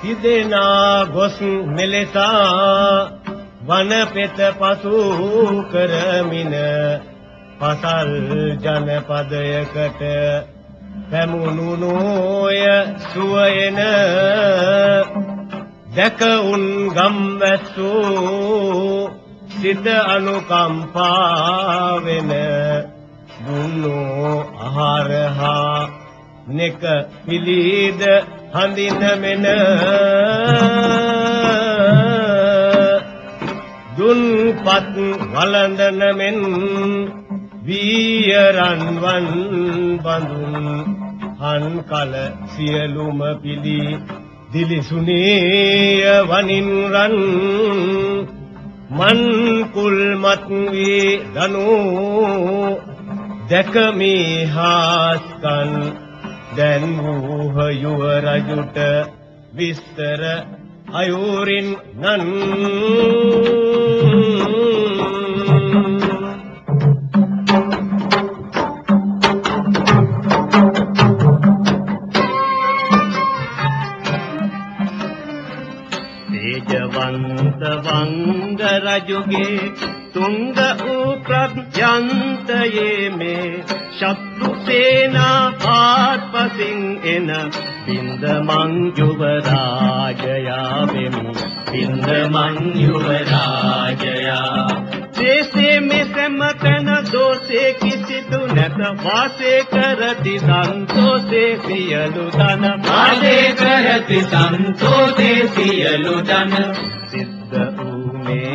තිදෙනා ගොස් මෙලෙසා වන පෙත පසු කරමින පසල් ජනපදයකට පැමුණු නෝය සුවයන දැක උන් ගම්වැස්සෝ සිත අනුකම්පාවෙන දුන්නෝ ආහාරහා නෙක පිළිද හඳිනමෙන දුන්පත් වළඳන මෙන් වීරන්වන් බඳුන් හන් කල සියලුම පිළි දිලිසුනේය වනින් රන් මන් කුල්මත් වී දනු දැක මේ හාස්කන් දැන් වූහ යුව රජුට විස්තර අයුරින් නන් තේජවන්ත වංග රජුගේ තුංග වූ ප්‍රඥාන්තයේ මේ ශත්රු සේනා පාත්පසින් එන බින්ද මං යුවරාජයා වෙමි බින්ද මං යුවරාජයා. දේශේ මේ සම්මතන දෝෂේ කිසිදු නැත. වාසය කරති සන්තෝෂේ සියලු ධන. වාසය කරති සන්තෝෂේ සියලු ධන. සිද්ධ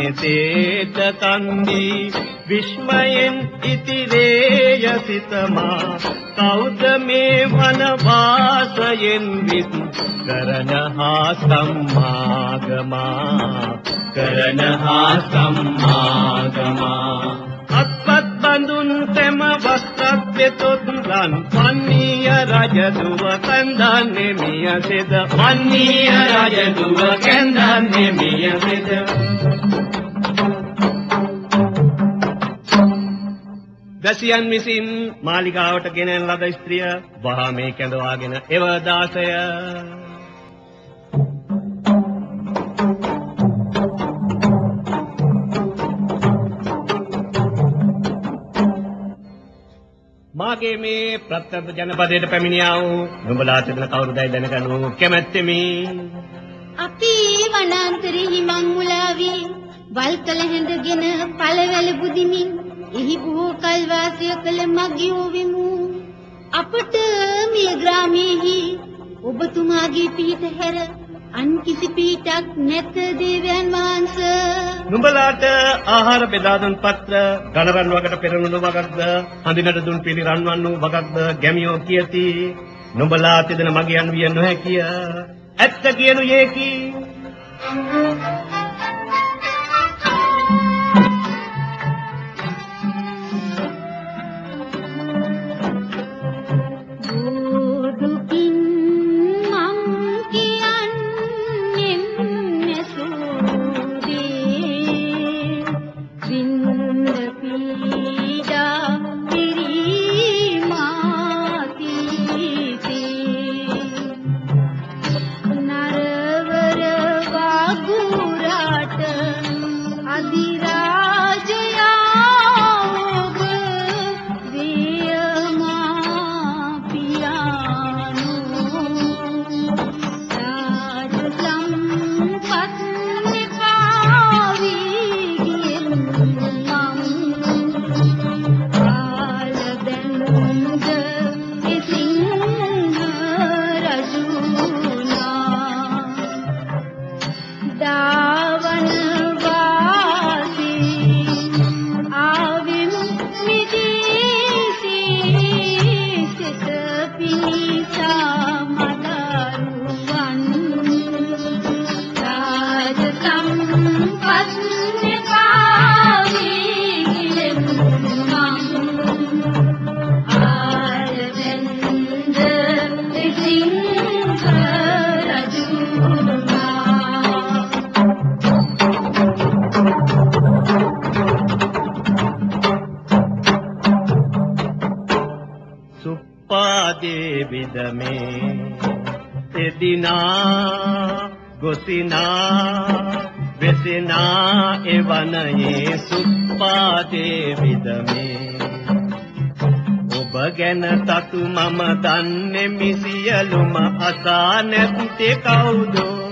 වූ මේ තේත කන්දි විස්මයෙන් ඉතිරේය සිතමා. කවුද මේ වනවාසයෙන් විත්? කරන හා සම්මාගමා. කරන හා සම්මාගමා. අත්පත් බඳුන් තෙම වස්ත්‍රත් වෙතොත් ලන් පන්නීය රජදුව කන්දන්නේ මිය සෙද වන්නීය රජදුව කැඳන්නේ මිය මෙද වැසියන් විසින් මාලිගාවට ගෙනෙන ලද ස්ත්‍රිය වහා මේ කැඳවාගෙන එව දාසය. මාගේ මේ ප්‍රත්‍යන්ත ජනපදයට පැමිණියා වූ නුඹලා තිබෙන කවුරුදයි දැනගනු කැමැත්තෙමි. අපි වනාන්තරේ හිමන් මුලාවී වල්කල හැඳගෙන පළවැල බුදිමින් එහි බොහෝ කල් වාසය කළ මගියෝ වෙමු. අපට මේ ග්‍රාමයේහි ඔබතුමාගේ පිහිට හැර අන් කිසි පිහිටක් නැත දේවයන් වහන්සේ. නුඹලාට ආහාර බෙදා දුන් පත්‍ර ගණරන් වකට පෙරළුණු වගක්ද හඳිනට දුන් පිළි රන්වන් වූ වගක්ද ගැමියෝ කියති. නුඹලා තිදෙන මගියන් විය නොහැකිය. ඇත්ත කියනු යේකි. දුකින් සුප්පාදේ විදමේ එදිනා ගොසිනා වෙසිනා එවනයේ සුප්පාදේ විදමේ ඔබ ගැන තතු මම දන්නෙමි සියලුම අසා නැත්තේ කවුදෝ?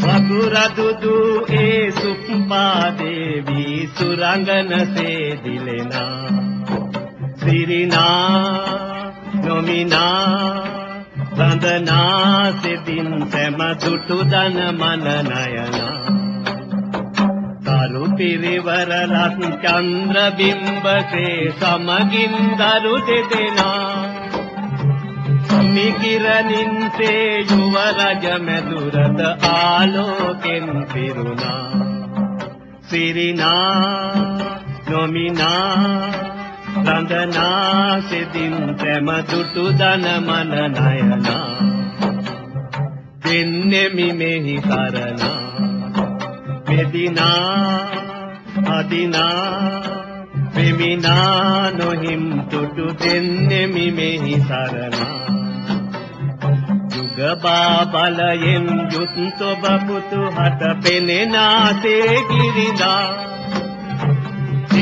වතුරදුදු ඒ සුප්පාදේවී සුරංගනසේ දිලෙනා සිරිනා නොමිනා වන්දනා සිතින් සැම දුටු දන මන නයනා තරු පිරිවර රත් චන්ද්‍ර බිම්බසේ සමගින් දරු දෙදෙනා මිකිරනින්සේ යුව රජ මැදුරට ආලෝකෙන් පිරුණා සිරිනා නොමිනා රඳනා සිතින් තැම දුටු දන මන නයනා. දෙන්නෙමි මෙහි කරනා. මෙදිනා අදිනා පෙමිනා නොහිම් තුටු දෙන්නෙමි මෙහි සරණා. යුගබා බලයෙන් යුත් ඔබ පුතු හට පෙනෙනාසේ ගිරිදා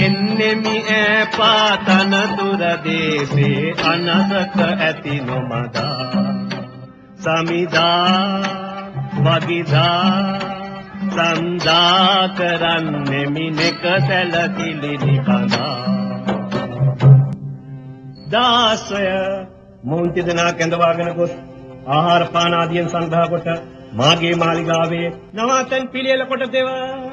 එන්නෙමි ඈ පාතන දුර දේශේ අනසක ඇති නොමදා. සමිදා වගිදා සන්දා කරන්නෙමි නෙක සැලකිලි නිකඳා දාසය මොවුන් දෙදෙනා කැඳවාගෙන ගොස් ආහාර පාන ආදියෙන් සංග්‍රහ කොට මාගේ මාලිගාවේ නවාතැන් පිළියෙල කොට දෙවා.